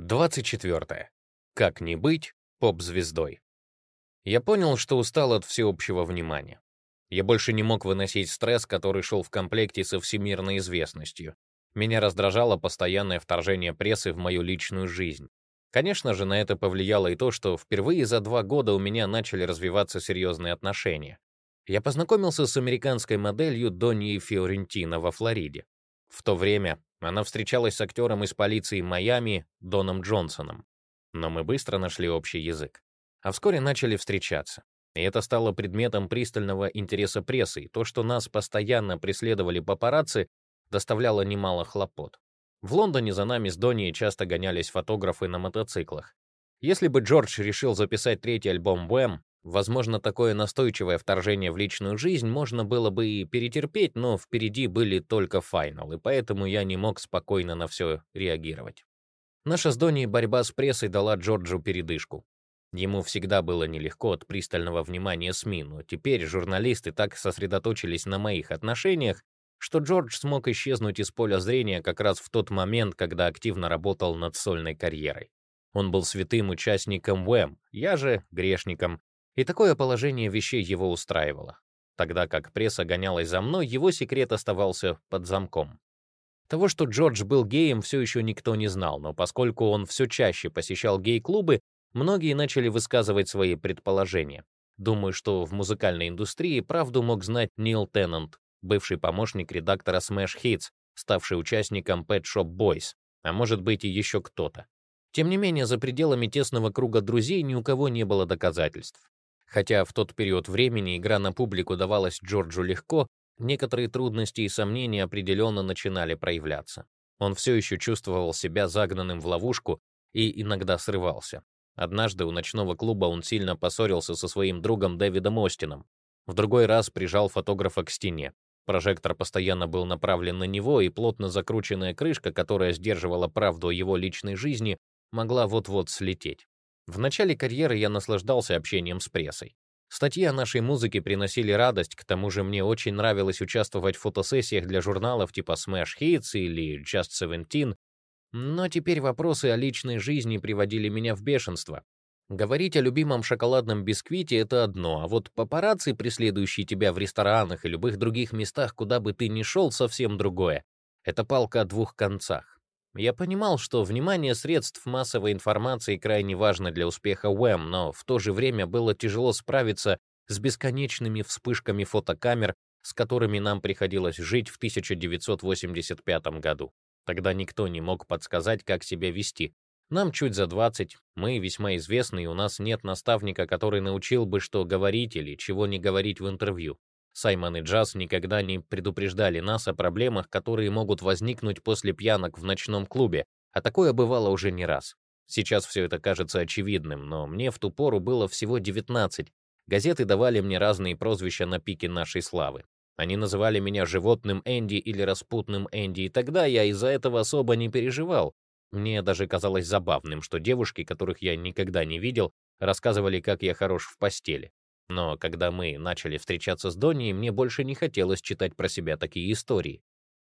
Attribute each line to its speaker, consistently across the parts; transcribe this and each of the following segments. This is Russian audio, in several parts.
Speaker 1: 24. Как не быть поп-звездой? Я понял, что устал от всеобщего внимания. Я больше не мог выносить стресс, который шел в комплекте со всемирной известностью. Меня раздражало постоянное вторжение прессы в мою личную жизнь. Конечно же, на это повлияло и то, что впервые за два года у меня начали развиваться серьезные отношения. Я познакомился с американской моделью Донни Фиорентино во Флориде. В то время она встречалась с актером из полиции Майами Доном Джонсоном. Но мы быстро нашли общий язык. А вскоре начали встречаться. И это стало предметом пристального интереса прессы, и то, что нас постоянно преследовали папарацци, доставляло немало хлопот. В Лондоне за нами с Донни часто гонялись фотографы на мотоциклах. Если бы Джордж решил записать третий альбом Wham, Возможно, такое настойчивое вторжение в личную жизнь можно было бы и перетерпеть, но впереди были только финалы, поэтому я не мог спокойно на все реагировать. Наша с Доней борьба с прессой дала Джорджу передышку. Ему всегда было нелегко от пристального внимания СМИ, но теперь журналисты так сосредоточились на моих отношениях, что Джордж смог исчезнуть из поля зрения как раз в тот момент, когда активно работал над сольной карьерой. Он был святым участником ВЭМ, я же грешником, и такое положение вещей его устраивало. Тогда как пресса гонялась за мной, его секрет оставался под замком. Того, что Джордж был геем, все еще никто не знал, но поскольку он все чаще посещал гей-клубы, многие начали высказывать свои предположения. Думаю, что в музыкальной индустрии правду мог знать Нил Теннант, бывший помощник редактора Smash Hits, ставший участником Pet Shop Boys, а может быть и еще кто-то. Тем не менее, за пределами тесного круга друзей ни у кого не было доказательств. Хотя в тот период времени игра на публику давалась Джорджу легко, некоторые трудности и сомнения определенно начинали проявляться. Он все еще чувствовал себя загнанным в ловушку и иногда срывался. Однажды у ночного клуба он сильно поссорился со своим другом Дэвидом Остином. В другой раз прижал фотографа к стене. Прожектор постоянно был направлен на него, и плотно закрученная крышка, которая сдерживала правду о его личной жизни, могла вот-вот слететь. В начале карьеры я наслаждался общением с прессой. Статьи о нашей музыке приносили радость, к тому же мне очень нравилось участвовать в фотосессиях для журналов типа Smash Hits или Just Seventeen, но теперь вопросы о личной жизни приводили меня в бешенство. Говорить о любимом шоколадном бисквите — это одно, а вот папарацци, преследующие тебя в ресторанах и любых других местах, куда бы ты ни шел, совсем другое. Это палка о двух концах. Я понимал, что внимание средств массовой информации крайне важно для успеха УЭМ, но в то же время было тяжело справиться с бесконечными вспышками фотокамер, с которыми нам приходилось жить в 1985 году. Тогда никто не мог подсказать, как себя вести. Нам чуть за 20, мы весьма известны, и у нас нет наставника, который научил бы, что говорить или чего не говорить в интервью. Саймон и Джаз никогда не предупреждали нас о проблемах, которые могут возникнуть после пьянок в ночном клубе, а такое бывало уже не раз. Сейчас все это кажется очевидным, но мне в ту пору было всего 19. Газеты давали мне разные прозвища на пике нашей славы. Они называли меня животным Энди или распутным Энди, и тогда я из-за этого особо не переживал. Мне даже казалось забавным, что девушки, которых я никогда не видел, рассказывали, как я хорош в постели. Но когда мы начали встречаться с Доней, мне больше не хотелось читать про себя такие истории.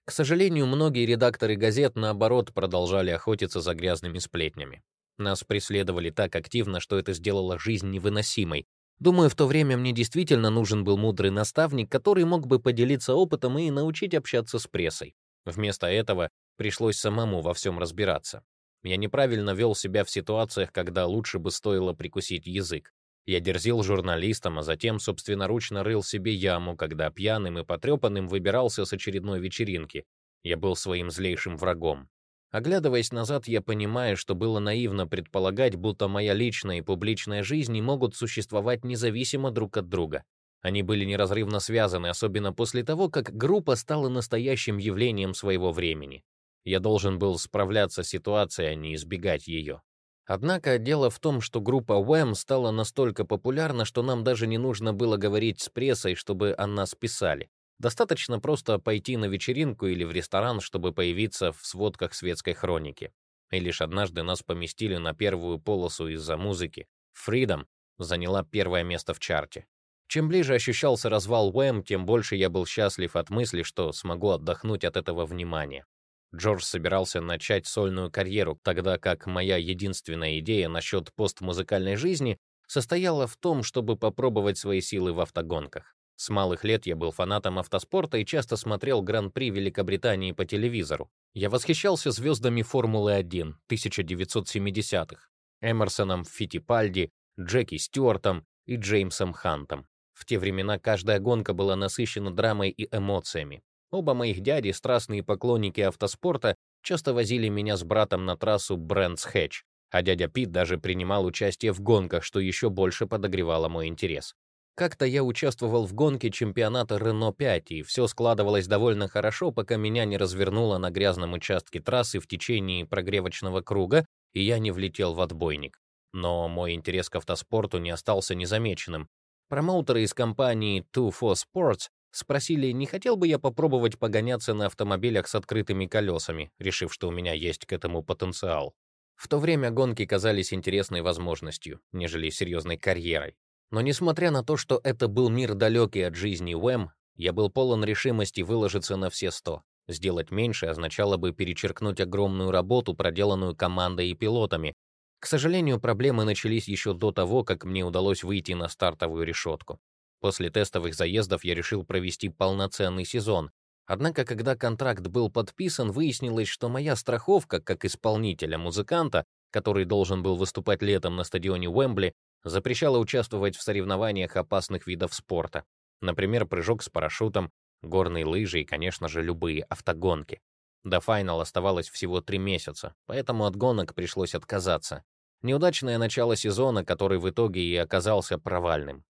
Speaker 1: К сожалению, многие редакторы газет, наоборот, продолжали охотиться за грязными сплетнями. Нас преследовали так активно, что это сделало жизнь невыносимой. Думаю, в то время мне действительно нужен был мудрый наставник, который мог бы поделиться опытом и научить общаться с прессой. Вместо этого пришлось самому во всем разбираться. Я неправильно вел себя в ситуациях, когда лучше бы стоило прикусить язык. Я дерзил журналистам, а затем собственноручно рыл себе яму, когда пьяным и потрепанным выбирался с очередной вечеринки. Я был своим злейшим врагом. Оглядываясь назад, я понимаю, что было наивно предполагать, будто моя личная и публичная жизни могут существовать независимо друг от друга. Они были неразрывно связаны, особенно после того, как группа стала настоящим явлением своего времени. Я должен был справляться с ситуацией, а не избегать ее. Однако дело в том, что группа Wham стала настолько популярна, что нам даже не нужно было говорить с прессой, чтобы о нас писали. Достаточно просто пойти на вечеринку или в ресторан, чтобы появиться в сводках светской хроники. И лишь однажды нас поместили на первую полосу из-за музыки. Freedom заняла первое место в чарте. Чем ближе ощущался развал Wham, тем больше я был счастлив от мысли, что смогу отдохнуть от этого внимания. Джордж собирался начать сольную карьеру, тогда как моя единственная идея насчет постмузыкальной жизни состояла в том, чтобы попробовать свои силы в автогонках. С малых лет я был фанатом автоспорта и часто смотрел Гран-при Великобритании по телевизору. Я восхищался звездами Формулы-1 1970-х, Эмерсоном Фиттипальди, Джеки Стюартом и Джеймсом Хантом. В те времена каждая гонка была насыщена драмой и эмоциями. Оба моих дяди, страстные поклонники автоспорта, часто возили меня с братом на трассу Брэнс Хэтч, а дядя Пит даже принимал участие в гонках, что еще больше подогревало мой интерес. Как-то я участвовал в гонке чемпионата Рено 5, и все складывалось довольно хорошо, пока меня не развернуло на грязном участке трассы в течение прогревочного круга, и я не влетел в отбойник. Но мой интерес к автоспорту не остался незамеченным. Промоутеры из компании Two for Sports Спросили, не хотел бы я попробовать погоняться на автомобилях с открытыми колесами, решив, что у меня есть к этому потенциал. В то время гонки казались интересной возможностью, нежели серьезной карьерой. Но несмотря на то, что это был мир далекий от жизни Уэм, я был полон решимости выложиться на все сто. Сделать меньше означало бы перечеркнуть огромную работу, проделанную командой и пилотами. К сожалению, проблемы начались еще до того, как мне удалось выйти на стартовую решетку. После тестовых заездов я решил провести полноценный сезон. Однако, когда контракт был подписан, выяснилось, что моя страховка как исполнителя-музыканта, который должен был выступать летом на стадионе Уэмбли, запрещала участвовать в соревнованиях опасных видов спорта. Например, прыжок с парашютом, горные лыжи и, конечно же, любые автогонки. До финала оставалось всего три месяца, поэтому от гонок пришлось отказаться. Неудачное начало сезона, который в итоге и оказался провальным.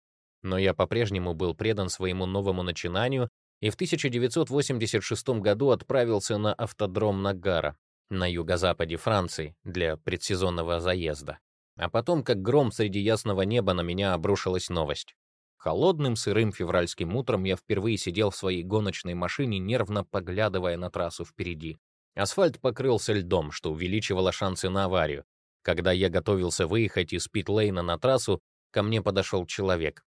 Speaker 1: Но я по-прежнему был предан своему новому начинанию и в 1986 году отправился на автодром Нагара на юго-западе Франции для предсезонного заезда. А потом, как гром среди ясного неба, на меня обрушилась новость. Холодным, сырым февральским утром я впервые сидел в своей гоночной машине, нервно поглядывая на трассу впереди. Асфальт покрылся льдом, что увеличивало шансы на аварию. Когда я готовился выехать из питлейна на трассу, ко мне подошел человек.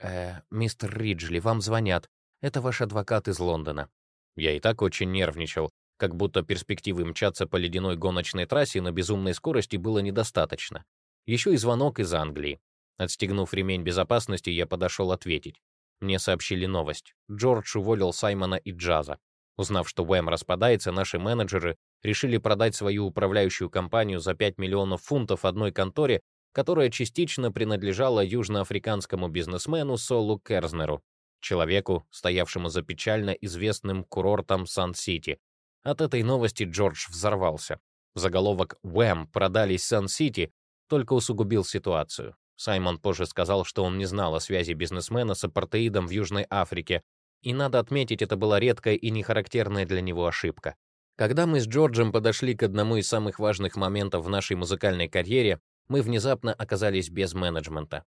Speaker 1: «Э, мистер Риджли, вам звонят. Это ваш адвокат из Лондона». Я и так очень нервничал, как будто перспективы мчаться по ледяной гоночной трассе на безумной скорости было недостаточно. Еще и звонок из Англии. Отстегнув ремень безопасности, я подошел ответить. Мне сообщили новость. Джордж уволил Саймона и Джаза. Узнав, что Уэм распадается, наши менеджеры решили продать свою управляющую компанию за 5 миллионов фунтов одной конторе, которая частично принадлежала южноафриканскому бизнесмену Солу Керзнеру, человеку, стоявшему за печально известным курортом Сан-Сити. От этой новости Джордж взорвался. Заголовок «Уэм продались Сан-Сити» только усугубил ситуацию. Саймон позже сказал, что он не знал о связи бизнесмена с апартеидом в Южной Африке, и надо отметить, это была редкая и нехарактерная для него ошибка. Когда мы с Джорджем подошли к одному из самых важных моментов в нашей музыкальной карьере, мы внезапно оказались без менеджмента.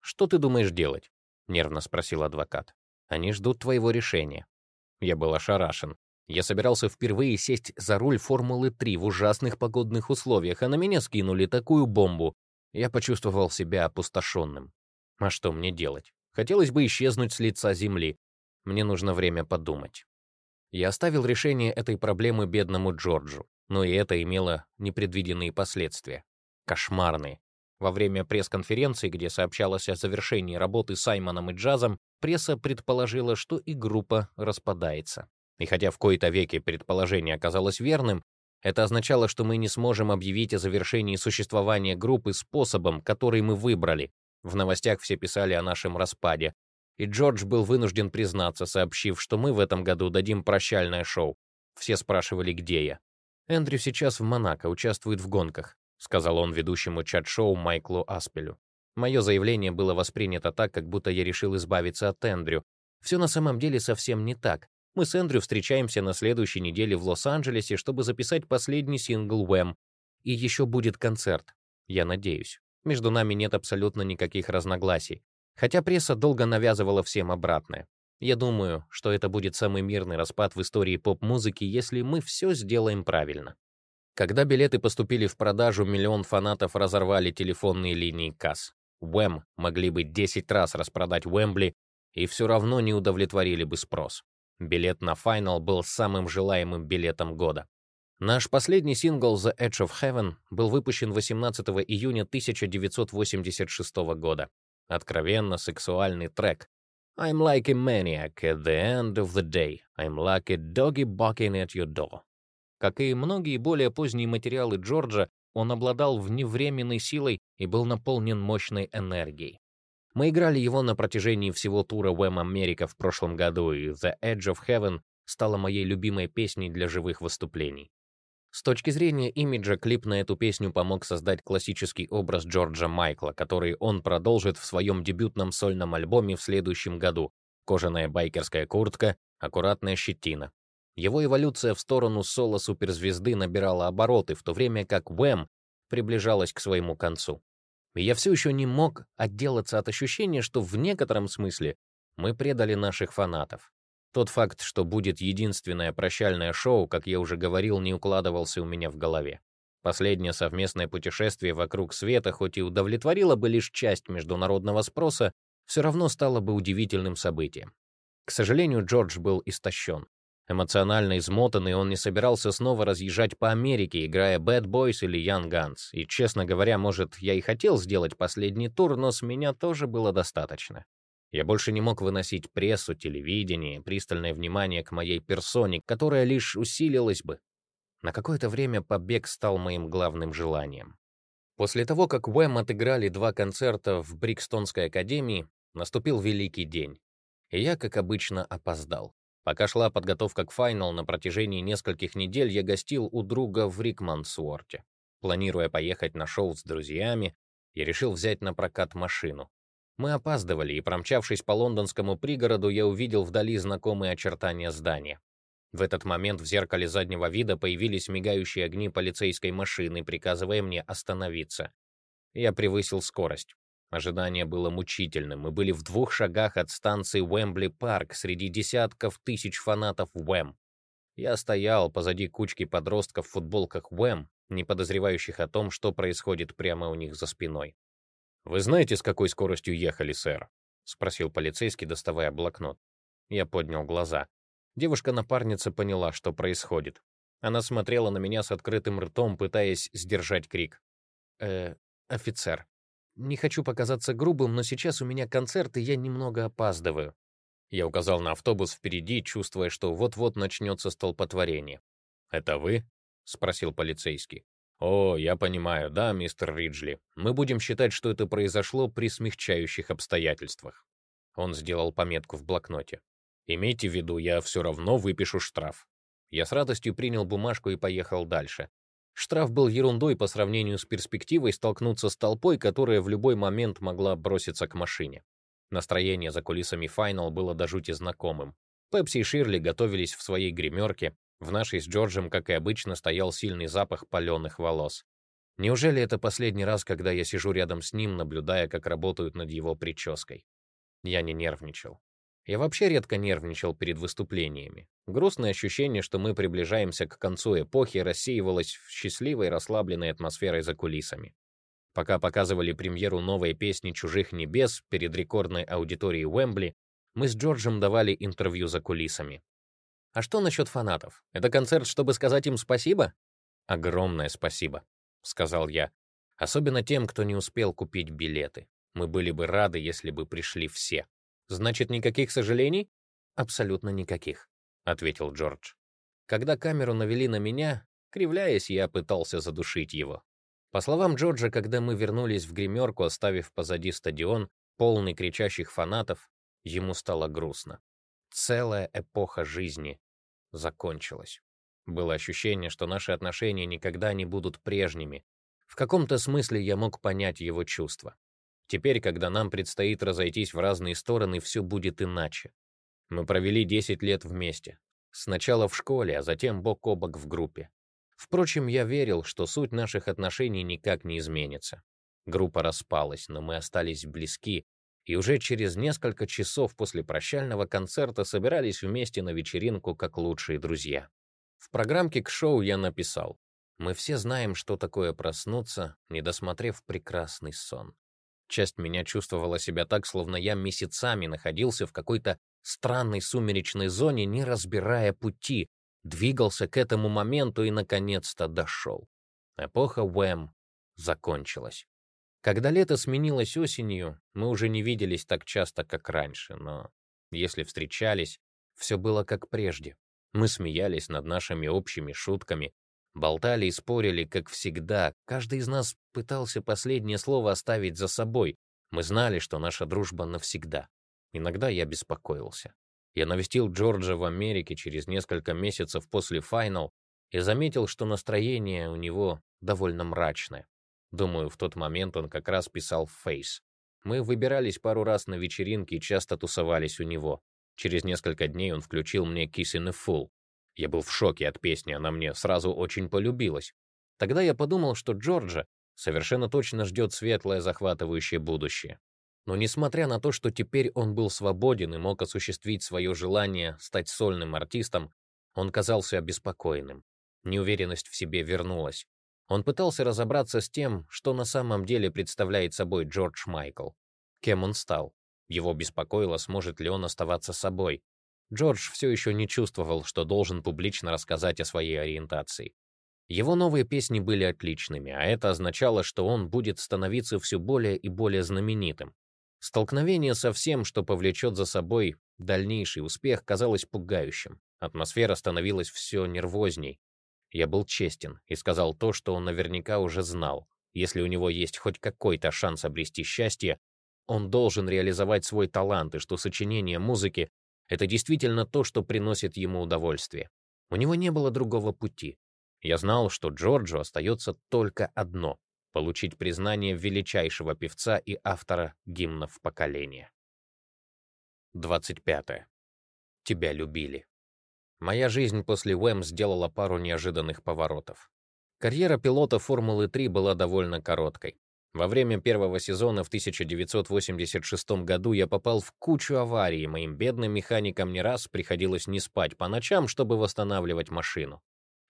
Speaker 1: «Что ты думаешь делать?» — нервно спросил адвокат. «Они ждут твоего решения». Я был ошарашен. Я собирался впервые сесть за руль Формулы-3 в ужасных погодных условиях, а на меня скинули такую бомбу. Я почувствовал себя опустошенным. А что мне делать? Хотелось бы исчезнуть с лица земли. Мне нужно время подумать. Я оставил решение этой проблемы бедному Джорджу, но и это имело непредвиденные последствия кошмарные. Во время пресс-конференции, где сообщалось о завершении работы с Саймоном и Джазом, пресса предположила, что и группа распадается. И хотя в кои-то веке предположение оказалось верным, это означало, что мы не сможем объявить о завершении существования группы способом, который мы выбрали. В новостях все писали о нашем распаде. И Джордж был вынужден признаться, сообщив, что мы в этом году дадим прощальное шоу. Все спрашивали, где я. Эндрю сейчас в Монако, участвует в гонках. — сказал он ведущему чат-шоу Майклу Аспелю. Мое заявление было воспринято так, как будто я решил избавиться от Эндрю. Все на самом деле совсем не так. Мы с Эндрю встречаемся на следующей неделе в Лос-Анджелесе, чтобы записать последний сингл «Уэм». И еще будет концерт. Я надеюсь. Между нами нет абсолютно никаких разногласий. Хотя пресса долго навязывала всем обратное. Я думаю, что это будет самый мирный распад в истории поп-музыки, если мы все сделаем правильно. Когда билеты поступили в продажу, миллион фанатов разорвали телефонные линии касс. Уэм могли бы 10 раз распродать Уэмбли и все равно не удовлетворили бы спрос. Билет на финал был самым желаемым билетом года. Наш последний сингл «The Edge of Heaven» был выпущен 18 июня 1986 года. Откровенно сексуальный трек. I'm like a maniac at the end of the day. I'm like a doggy barking at your door. Как и многие более поздние материалы Джорджа, он обладал вневременной силой и был наполнен мощной энергией. Мы играли его на протяжении всего тура Wham America в прошлом году, и The Edge of Heaven стала моей любимой песней для живых выступлений. С точки зрения имиджа, клип на эту песню помог создать классический образ Джорджа Майкла, который он продолжит в своем дебютном сольном альбоме в следующем году. Кожаная байкерская куртка, аккуратная щетина. Его эволюция в сторону соло-суперзвезды набирала обороты, в то время как Уэм приближалась к своему концу. И я все еще не мог отделаться от ощущения, что в некотором смысле мы предали наших фанатов. Тот факт, что будет единственное прощальное шоу, как я уже говорил, не укладывался у меня в голове. Последнее совместное путешествие вокруг света, хоть и удовлетворило бы лишь часть международного спроса, все равно стало бы удивительным событием. К сожалению, Джордж был истощен. Эмоционально измотанный, он не собирался снова разъезжать по Америке, играя Bad Boys или Young Guns. И, честно говоря, может, я и хотел сделать последний тур, но с меня тоже было достаточно. Я больше не мог выносить прессу, телевидение, пристальное внимание к моей персоне, которая лишь усилилась бы. На какое-то время побег стал моим главным желанием. После того, как Уэм отыграли два концерта в Брикстонской академии, наступил великий день. И я, как обычно, опоздал. Пока шла подготовка к финал, на протяжении нескольких недель я гостил у друга в Рикмансуорте. Планируя поехать на шоу с друзьями, я решил взять на прокат машину. Мы опаздывали, и, промчавшись по лондонскому пригороду, я увидел вдали знакомые очертания здания. В этот момент в зеркале заднего вида появились мигающие огни полицейской машины, приказывая мне остановиться. Я превысил скорость. Ожидание было мучительным. Мы были в двух шагах от станции Уэмбли-парк среди десятков тысяч фанатов Уэм. Я стоял позади кучки подростков в футболках Уэм, не подозревающих о том, что происходит прямо у них за спиной. «Вы знаете, с какой скоростью ехали, сэр?» — спросил полицейский, доставая блокнот. Я поднял глаза. Девушка-напарница поняла, что происходит. Она смотрела на меня с открытым ртом, пытаясь сдержать крик. «Э, офицер, не хочу показаться грубым, но сейчас у меня концерт, и я немного опаздываю». Я указал на автобус впереди, чувствуя, что вот-вот начнется столпотворение. «Это вы?» — спросил полицейский. «О, я понимаю, да, мистер Риджли. Мы будем считать, что это произошло при смягчающих обстоятельствах». Он сделал пометку в блокноте. «Имейте в виду, я все равно выпишу штраф». Я с радостью принял бумажку и поехал дальше. Штраф был ерундой по сравнению с перспективой столкнуться с толпой, которая в любой момент могла броситься к машине. Настроение за кулисами Файнал было до жути знакомым. Пепси и Ширли готовились в своей гримерке, в нашей с Джорджем, как и обычно, стоял сильный запах паленых волос. Неужели это последний раз, когда я сижу рядом с ним, наблюдая, как работают над его прической? Я не нервничал. Я вообще редко нервничал перед выступлениями. Грустное ощущение, что мы приближаемся к концу эпохи, рассеивалось в счастливой, расслабленной атмосферой за кулисами. Пока показывали премьеру новой песни «Чужих небес» перед рекордной аудиторией Уэмбли, мы с Джорджем давали интервью за кулисами. А что насчет фанатов? Это концерт, чтобы сказать им спасибо? Огромное спасибо, сказал я. Особенно тем, кто не успел купить билеты. Мы были бы рады, если бы пришли все. Значит, никаких сожалений? Абсолютно никаких, ответил Джордж. Когда камеру навели на меня, кривляясь, я пытался задушить его. По словам Джорджа, когда мы вернулись в гримерку, оставив позади стадион, полный кричащих фанатов, ему стало грустно. Целая эпоха жизни закончилась. Было ощущение, что наши отношения никогда не будут прежними. В каком-то смысле я мог понять его чувства. Теперь, когда нам предстоит разойтись в разные стороны, все будет иначе. Мы провели 10 лет вместе. Сначала в школе, а затем бок о бок в группе. Впрочем, я верил, что суть наших отношений никак не изменится. Группа распалась, но мы остались близки, и уже через несколько часов после прощального концерта собирались вместе на вечеринку как лучшие друзья. В программке к шоу я написал: "Мы все знаем, что такое проснуться, не досмотрев прекрасный сон". Часть меня чувствовала себя так, словно я месяцами находился в какой-то странной сумеречной зоне, не разбирая пути, двигался к этому моменту и, наконец-то, дошел. Эпоха Уэм закончилась. Когда лето сменилось осенью, мы уже не виделись так часто, как раньше, но если встречались, все было как прежде. Мы смеялись над нашими общими шутками, болтали и спорили, как всегда. Каждый из нас пытался последнее слово оставить за собой. Мы знали, что наша дружба навсегда. Иногда я беспокоился. Я навестил Джорджа в Америке через несколько месяцев после финал и заметил, что настроение у него довольно мрачное. Думаю, в тот момент он как раз писал «Фейс». Мы выбирались пару раз на вечеринки и часто тусовались у него. Через несколько дней он включил мне «Kiss in a Fool». Я был в шоке от песни, она мне сразу очень полюбилась. Тогда я подумал, что Джорджа совершенно точно ждет светлое захватывающее будущее. Но несмотря на то, что теперь он был свободен и мог осуществить свое желание стать сольным артистом, он казался обеспокоенным. Неуверенность в себе вернулась. Он пытался разобраться с тем, что на самом деле представляет собой Джордж Майкл. Кем он стал? Его беспокоило, сможет ли он оставаться собой. Джордж все еще не чувствовал, что должен публично рассказать о своей ориентации. Его новые песни были отличными, а это означало, что он будет становиться все более и более знаменитым. Столкновение со всем, что повлечет за собой дальнейший успех, казалось пугающим. Атмосфера становилась все нервозней. Я был честен и сказал то, что он наверняка уже знал. Если у него есть хоть какой-то шанс обрести счастье, он должен реализовать свой талант, и что сочинение музыки — это действительно то, что приносит ему удовольствие. У него не было другого пути. Я знал, что Джорджу остается только одно — получить признание величайшего певца и автора гимнов поколения. 25. Тебя любили. Моя жизнь после УЭМ сделала пару неожиданных поворотов. Карьера пилота Формулы-3 была довольно короткой. Во время первого сезона в 1986 году я попал в кучу аварий, моим бедным механикам не раз приходилось не спать по ночам, чтобы восстанавливать машину.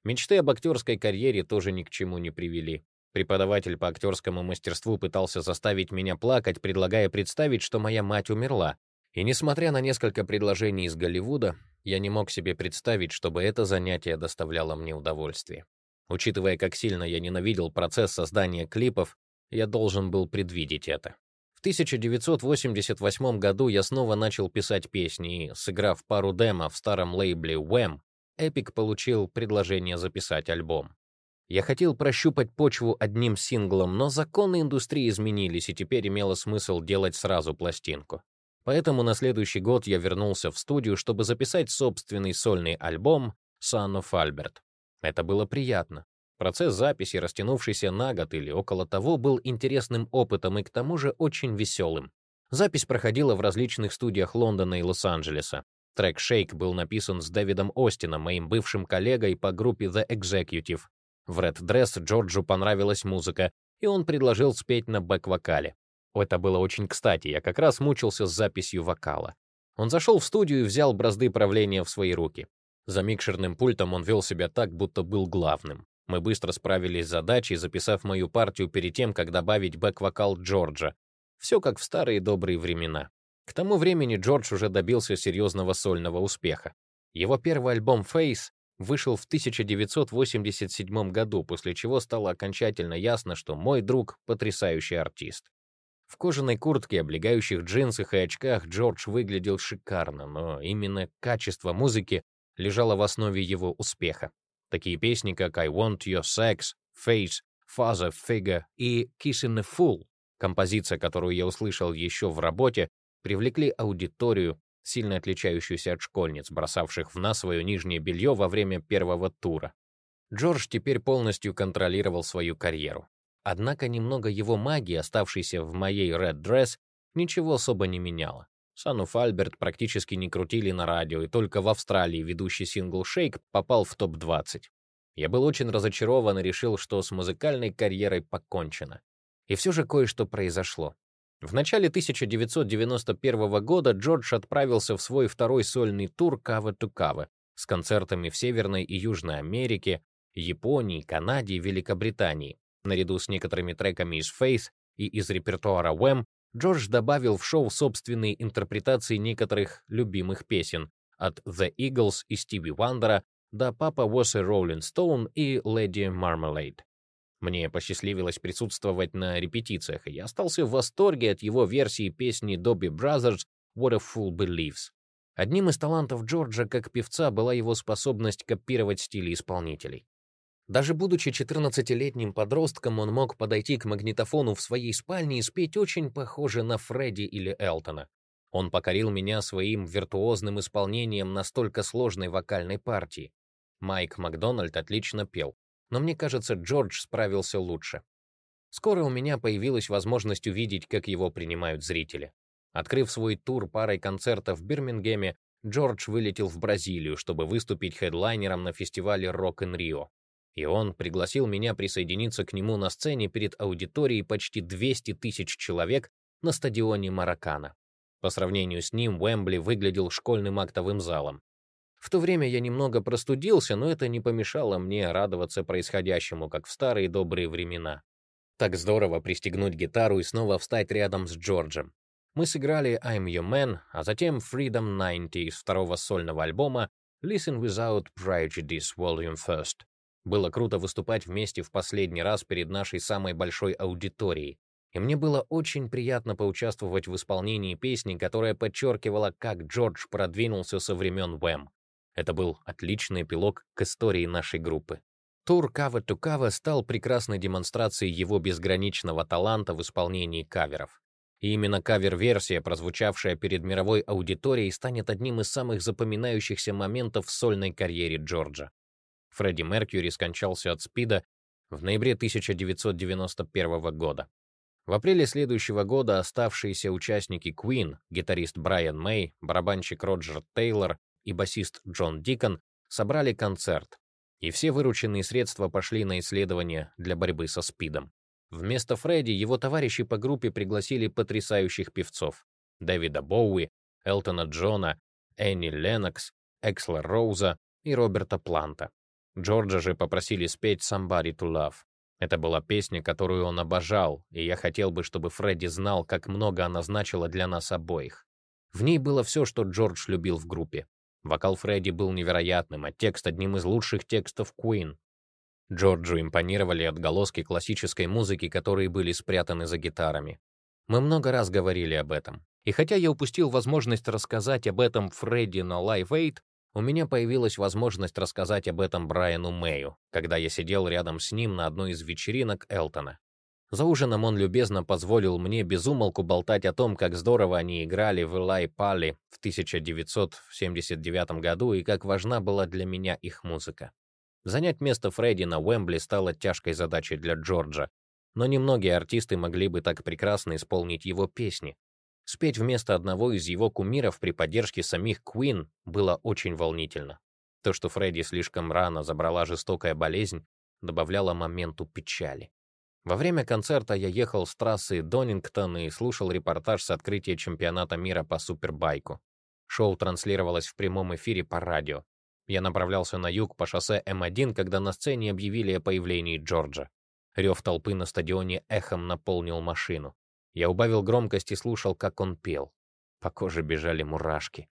Speaker 1: Мечты об актерской карьере тоже ни к чему не привели. Преподаватель по актерскому мастерству пытался заставить меня плакать, предлагая представить, что моя мать умерла. И несмотря на несколько предложений из Голливуда, я не мог себе представить, чтобы это занятие доставляло мне удовольствие. Учитывая, как сильно я ненавидел процесс создания клипов, я должен был предвидеть это. В 1988 году я снова начал писать песни, и, сыграв пару демо в старом лейбле Wham, Epic получил предложение записать альбом. Я хотел прощупать почву одним синглом, но законы индустрии изменились, и теперь имело смысл делать сразу пластинку. Поэтому на следующий год я вернулся в студию, чтобы записать собственный сольный альбом «Son of Albert». Это было приятно. Процесс записи, растянувшийся на год или около того, был интересным опытом и к тому же очень веселым. Запись проходила в различных студиях Лондона и Лос-Анджелеса. Трек «Shake» был написан с Дэвидом Остином, моим бывшим коллегой по группе The Executive. В Red Dress Джорджу понравилась музыка, и он предложил спеть на бэк-вокале. Это было очень кстати, я как раз мучился с записью вокала. Он зашел в студию и взял бразды правления в свои руки. За микшерным пультом он вел себя так, будто был главным. Мы быстро справились с задачей, записав мою партию перед тем, как добавить бэк-вокал Джорджа. Все как в старые добрые времена. К тому времени Джордж уже добился серьезного сольного успеха. Его первый альбом «Face» вышел в 1987 году, после чего стало окончательно ясно, что мой друг — потрясающий артист. В кожаной куртке, облегающих джинсах и очках Джордж выглядел шикарно, но именно качество музыки лежало в основе его успеха. Такие песни, как «I Want Your Sex», «Face», «Father Figure» и «Kissing a Fool», композиция, которую я услышал еще в работе, привлекли аудиторию, сильно отличающуюся от школьниц, бросавших в нас свое нижнее белье во время первого тура. Джордж теперь полностью контролировал свою карьеру. Однако немного его магии, оставшейся в моей Red Dress, ничего особо не меняло. Сану Фальберт практически не крутили на радио, и только в Австралии ведущий сингл «Шейк» попал в топ-20. Я был очень разочарован и решил, что с музыкальной карьерой покончено. И все же кое-что произошло. В начале 1991 года Джордж отправился в свой второй сольный тур «Cover to Cover» с концертами в Северной и Южной Америке, Японии, Канаде и Великобритании. Наряду с некоторыми треками из Face и из репертуара Wham, Джордж добавил в шоу собственные интерпретации некоторых любимых песен от The Eagles и Стиви Вандера да «Papa was a Rolling Stone» и «Lady Marmalade». Мне посчастливилось присутствовать на репетициях, и я остался в восторге от его версии песни Dobby Brothers «What a Fool Believes». Одним из талантов Джорджа как певца была его способность копировать стили исполнителей. Даже будучи 14-летним подростком, он мог подойти к магнитофону в своей спальне и спеть очень похоже на Фредди или Элтона. Он покорил меня своим виртуозным исполнением настолько сложной вокальной партии. Майк Макдональд отлично пел, но мне кажется, Джордж справился лучше. Скоро у меня появилась возможность увидеть, как его принимают зрители. Открыв свой тур парой концертов в Бирмингеме, Джордж вылетел в Бразилию, чтобы выступить хедлайнером на фестивале Rock in Rio. И он пригласил меня присоединиться к нему на сцене перед аудиторией почти 200 тысяч человек на стадионе Маракана. По сравнению с ним Уэмбли выглядел школьным актовым залом. В то время я немного простудился, но это не помешало мне радоваться происходящему, как в старые добрые времена. Так здорово пристегнуть гитару и снова встать рядом с Джорджем. Мы сыграли I'm Your Man, а затем Freedom 90 из второго сольного альбома Listen Without Prejudice Volume First. Было круто выступать вместе в последний раз перед нашей самой большой аудиторией. И мне было очень приятно поучаствовать в исполнении песни, которая подчеркивала, как Джордж продвинулся со времен Вэм. Это был отличный эпилог к истории нашей группы. Тур Cover to Cover стал прекрасной демонстрацией его безграничного таланта в исполнении каверов. И именно кавер-версия, прозвучавшая перед мировой аудиторией, станет одним из самых запоминающихся моментов в сольной карьере Джорджа. Фредди Меркьюри скончался от СПИДа в ноябре 1991 года. В апреле следующего года оставшиеся участники Queen, гитарист Брайан Мэй, барабанщик Роджер Тейлор и басист Джон Дикон собрали концерт, и все вырученные средства пошли на исследования для борьбы со СПИДом. Вместо Фредди его товарищи по группе пригласили потрясающих певцов: Дэвида Боуи, Элтона Джона, Энни Леннокс, Эксла Роуза и Роберта Планта. Джорджа же попросили спеть «Somebody to Love». Это была песня, которую он обожал, и я хотел бы, чтобы Фредди знал, как много она значила для нас обоих. В ней было все, что Джордж любил в группе. Вокал Фредди был невероятным, а текст одним из лучших текстов Queen. Джорджу импонировали отголоски классической музыки, которые были спрятаны за гитарами. Мы много раз говорили об этом. И хотя я упустил возможность рассказать об этом Фредди на Live Aid, у меня появилась возможность рассказать об этом Брайану Мэю, когда я сидел рядом с ним на одной из вечеринок Элтона. За ужином он любезно позволил мне безумолку болтать о том, как здорово они играли в Элай Палли в 1979 году и как важна была для меня их музыка. Занять место Фредди на Уэмбли стало тяжкой задачей для Джорджа, но немногие артисты могли бы так прекрасно исполнить его песни. Спеть вместо одного из его кумиров при поддержке самих Queen было очень волнительно. То, что Фредди слишком рано забрала жестокая болезнь, добавляло моменту печали. Во время концерта я ехал с трассы Донингтон и слушал репортаж с открытия чемпионата мира по супербайку. Шоу транслировалось в прямом эфире по радио. Я направлялся на юг по шоссе М1, когда на сцене объявили о появлении Джорджа. Рев толпы на стадионе эхом наполнил машину. Я убавил громкость и слушал, как он пел. По коже бежали мурашки.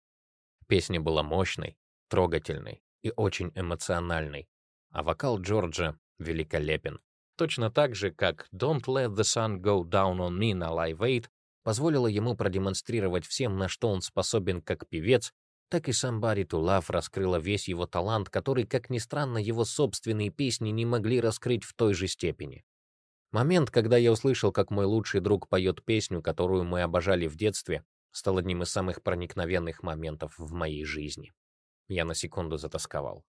Speaker 1: Песня была мощной, трогательной и очень эмоциональной, а вокал Джорджа великолепен. Точно так же, как «Don't Let the Sun Go Down on Me» на Live Aid позволила ему продемонстрировать всем, на что он способен как певец, так и «Somebody to Love» раскрыла весь его талант, который, как ни странно, его собственные песни не могли раскрыть в той же степени. Момент, когда я услышал, как мой лучший друг поет песню, которую мы обожали в детстве, стал одним из самых проникновенных моментов в моей жизни. Я на секунду затасковал.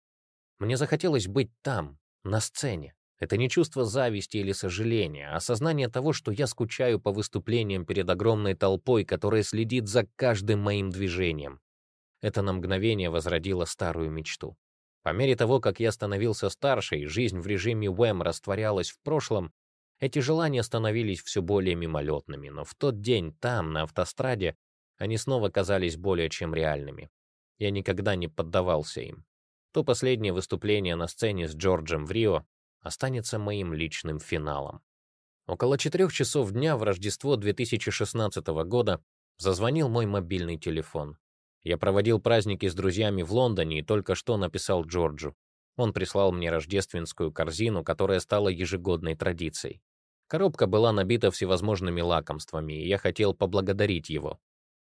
Speaker 1: Мне захотелось быть там, на сцене, это не чувство зависти или сожаления, а осознание того, что я скучаю по выступлениям перед огромной толпой, которая следит за каждым моим движением. Это на мгновение возродило старую мечту. По мере того, как я становился старше и жизнь в режиме Уэм растворялась в прошлом, эти желания становились все более мимолетными, но в тот день там, на автостраде, они снова казались более чем реальными. Я никогда не поддавался им. То последнее выступление на сцене с Джорджем в Рио останется моим личным финалом. Около четырех часов дня в Рождество 2016 года зазвонил мой мобильный телефон. Я проводил праздники с друзьями в Лондоне и только что написал Джорджу. Он прислал мне рождественскую корзину, которая стала ежегодной традицией. Коробка была набита всевозможными лакомствами, и я хотел поблагодарить его.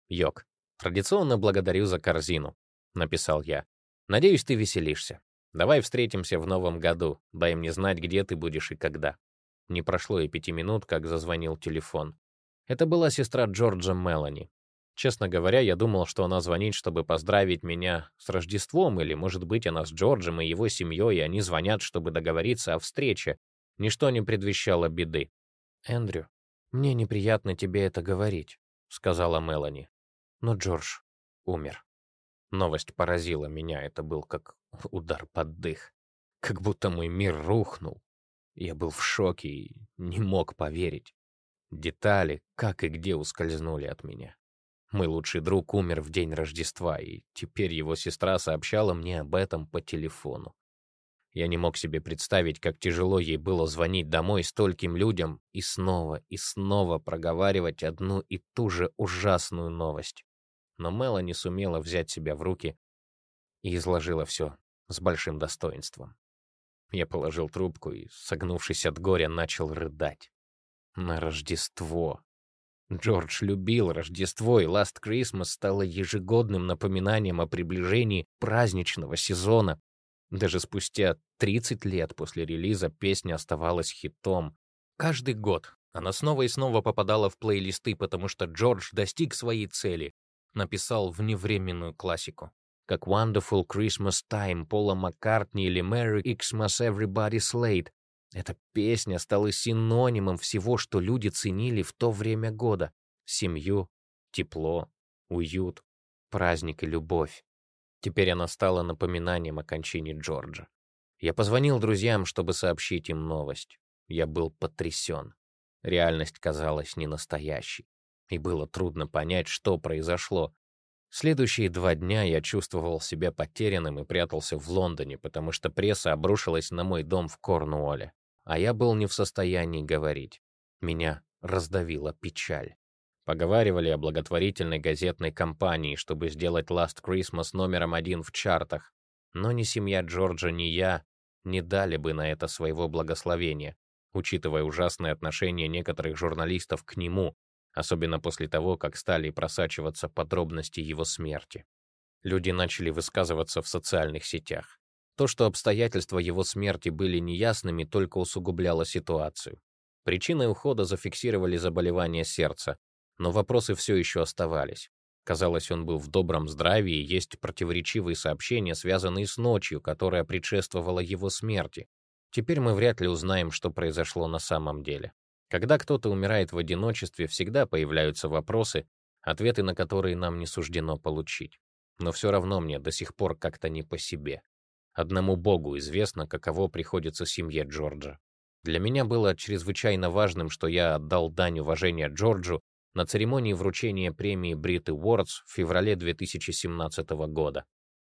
Speaker 1: «Йок, традиционно благодарю за корзину», — написал я. «Надеюсь, ты веселишься. Давай встретимся в новом году, дай мне знать, где ты будешь и когда». Не прошло и пяти минут, как зазвонил телефон. Это была сестра Джорджа Мелани. Честно говоря, я думал, что она звонит, чтобы поздравить меня с Рождеством, или, может быть, она с Джорджем и его семьей, и они звонят, чтобы договориться о встрече. Ничто не предвещало беды. «Эндрю, мне неприятно тебе это говорить», — сказала Мелани. «Но Джордж умер». Новость поразила меня, это был как удар под дых. Как будто мой мир рухнул. Я был в шоке и не мог поверить. Детали, как и где ускользнули от меня. Мой лучший друг умер в день Рождества, и теперь его сестра сообщала мне об этом по телефону. Я не мог себе представить, как тяжело ей было звонить домой стольким людям и снова и снова проговаривать одну и ту же ужасную новость. Но Мелани сумела взять себя в руки и изложила все с большим достоинством. Я положил трубку и, согнувшись от горя, начал рыдать. На Рождество. Джордж любил Рождество, и Last Christmas стало ежегодным напоминанием о приближении праздничного сезона. Даже спустя 30 лет после релиза песня оставалась хитом. Каждый год она снова и снова попадала в плейлисты, потому что Джордж достиг своей цели, написал вневременную классику как Wonderful Christmas Time Пола Маккартни или Merry Xmas Everybody's Late. Эта песня стала синонимом всего, что люди ценили в то время года. Семью, тепло, уют, праздник и любовь. Теперь она стала напоминанием о кончине Джорджа. Я позвонил друзьям, чтобы сообщить им новость. Я был потрясен. Реальность казалась ненастоящей. И было трудно понять, что произошло. Следующие два дня я чувствовал себя потерянным и прятался в Лондоне, потому что пресса обрушилась на мой дом в Корнуолле, а я был не в состоянии говорить. Меня раздавила печаль. Поговаривали о благотворительной газетной кампании, чтобы сделать Last Christmas номером один в чартах, но ни семья Джорджа, ни я не дали бы на это своего благословения, учитывая ужасное отношение некоторых журналистов к нему, особенно после того, как стали просачиваться подробности его смерти. Люди начали высказываться в социальных сетях. То, что обстоятельства его смерти были неясными, только усугубляло ситуацию. Причиной ухода зафиксировали заболевание сердца, но вопросы все еще оставались. Казалось, он был в добром здравии, есть противоречивые сообщения, связанные с ночью, которая предшествовала его смерти. Теперь мы вряд ли узнаем, что произошло на самом деле. Когда кто-то умирает в одиночестве, всегда появляются вопросы, ответы на которые нам не суждено получить. Но все равно мне до сих пор как-то не по себе. Одному Богу известно, каково приходится семье Джорджа. Для меня было чрезвычайно важным, что я отдал дань уважения Джорджу на церемонии вручения премии Brit Awards в феврале 2017 года.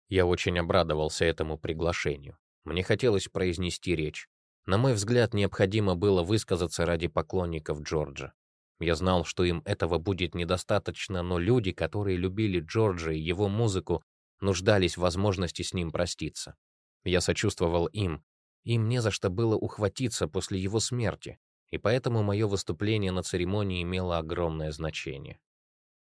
Speaker 1: Я очень обрадовался этому приглашению. Мне хотелось произнести речь. На мой взгляд, необходимо было высказаться ради поклонников Джорджа. Я знал, что им этого будет недостаточно, но люди, которые любили Джорджа и его музыку, нуждались в возможности с ним проститься. Я сочувствовал им. Им не за что было ухватиться после его смерти, и поэтому мое выступление на церемонии имело огромное значение.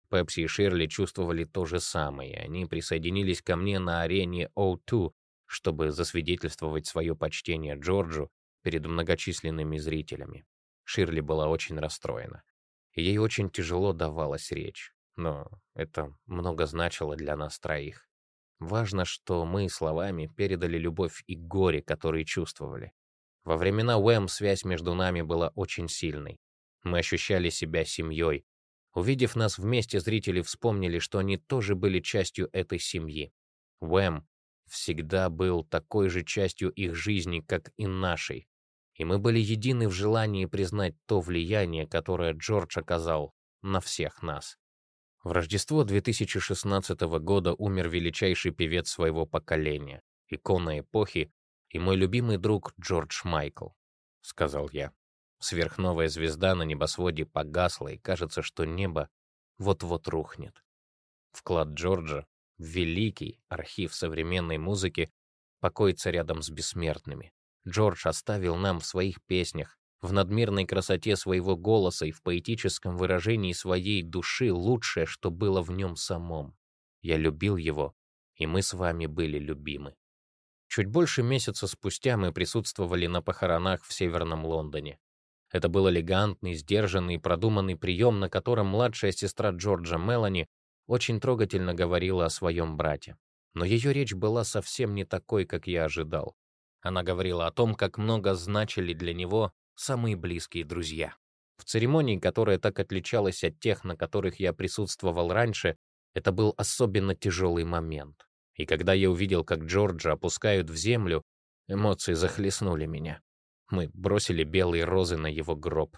Speaker 1: Пепси и Ширли чувствовали то же самое, они присоединились ко мне на арене O2, чтобы засвидетельствовать свое почтение Джорджу перед многочисленными зрителями. Ширли была очень расстроена. Ей очень тяжело давалась речь, но это много значило для нас троих. Важно, что мы словами передали любовь и горе, которые чувствовали. Во времена Уэм связь между нами была очень сильной. Мы ощущали себя семьей. Увидев нас вместе, зрители вспомнили, что они тоже были частью этой семьи. Уэм всегда был такой же частью их жизни, как и нашей и мы были едины в желании признать то влияние, которое Джордж оказал на всех нас. В Рождество 2016 года умер величайший певец своего поколения, икона эпохи и мой любимый друг Джордж Майкл, сказал я. Сверхновая звезда на небосводе погасла, и кажется, что небо вот-вот рухнет. Вклад Джорджа великий архив современной музыки, покоится рядом с бессмертными. Джордж оставил нам в своих песнях, в надмирной красоте своего голоса и в поэтическом выражении своей души лучшее, что было в нем самом. Я любил его, и мы с вами были любимы. Чуть больше месяца спустя мы присутствовали на похоронах в Северном Лондоне. Это был элегантный, сдержанный, продуманный прием, на котором младшая сестра Джорджа Мелани очень трогательно говорила о своем брате. Но ее речь была совсем не такой, как я ожидал. Она говорила о том, как много значили для него самые близкие друзья. В церемонии, которая так отличалась от тех, на которых я присутствовал раньше, это был особенно тяжелый момент. И когда я увидел, как Джорджа опускают в землю, эмоции захлестнули меня. Мы бросили белые розы на его гроб.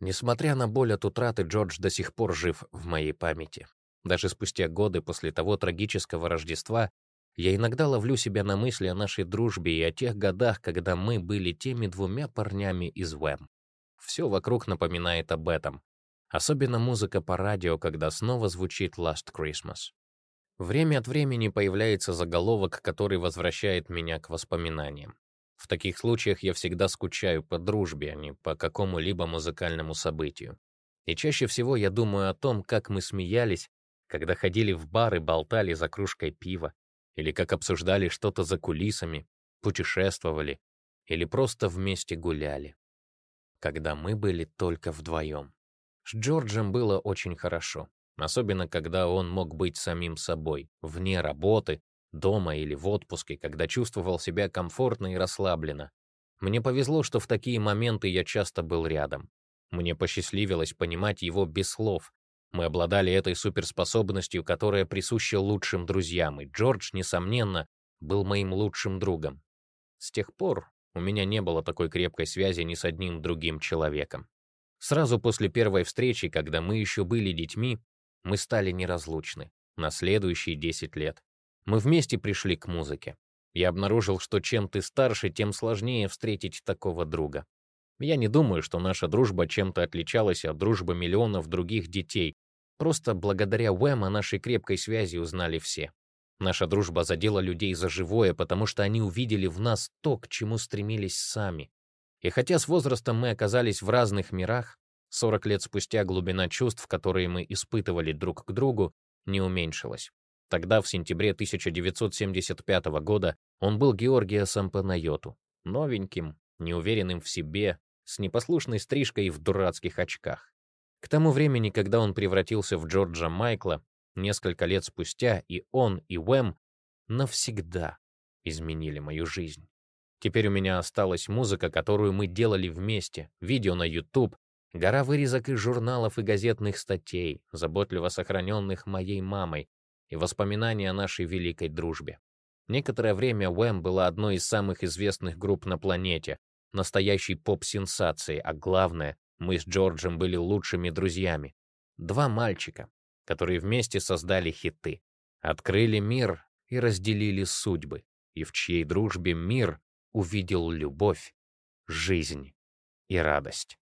Speaker 1: Несмотря на боль от утраты, Джордж до сих пор жив в моей памяти. Даже спустя годы после того трагического Рождества я иногда ловлю себя на мысли о нашей дружбе и о тех годах, когда мы были теми двумя парнями из Уэм. Все вокруг напоминает об этом. Особенно музыка по радио, когда снова звучит Last Christmas. Время от времени появляется заголовок, который возвращает меня к воспоминаниям. В таких случаях я всегда скучаю по дружбе, а не по какому-либо музыкальному событию. И чаще всего я думаю о том, как мы смеялись, когда ходили в бар и болтали за кружкой пива, или как обсуждали что-то за кулисами, путешествовали, или просто вместе гуляли. Когда мы были только вдвоем. С Джорджем было очень хорошо, особенно когда он мог быть самим собой, вне работы, дома или в отпуске, когда чувствовал себя комфортно и расслабленно. Мне повезло, что в такие моменты я часто был рядом. Мне посчастливилось понимать его без слов, мы обладали этой суперспособностью, которая присуща лучшим друзьям, и Джордж, несомненно, был моим лучшим другом. С тех пор у меня не было такой крепкой связи ни с одним другим человеком. Сразу после первой встречи, когда мы еще были детьми, мы стали неразлучны. На следующие 10 лет. Мы вместе пришли к музыке. Я обнаружил, что чем ты старше, тем сложнее встретить такого друга. Я не думаю, что наша дружба чем-то отличалась от дружбы миллионов других детей. Просто благодаря Уэм нашей крепкой связи узнали все. Наша дружба задела людей за живое, потому что они увидели в нас то, к чему стремились сами. И хотя с возрастом мы оказались в разных мирах, 40 лет спустя глубина чувств, которые мы испытывали друг к другу, не уменьшилась. Тогда, в сентябре 1975 года, он был Георгиасом Панайоту, новеньким, неуверенным в себе, с непослушной стрижкой и в дурацких очках. К тому времени, когда он превратился в Джорджа Майкла, несколько лет спустя и он, и Уэм навсегда изменили мою жизнь. Теперь у меня осталась музыка, которую мы делали вместе, видео на YouTube, гора вырезок из журналов и газетных статей, заботливо сохраненных моей мамой, и воспоминания о нашей великой дружбе. Некоторое время Уэм была одной из самых известных групп на планете, настоящей поп-сенсацией, а главное, мы с Джорджем были лучшими друзьями. Два мальчика, которые вместе создали хиты, открыли мир и разделили судьбы, и в чьей дружбе мир увидел любовь, жизнь и радость.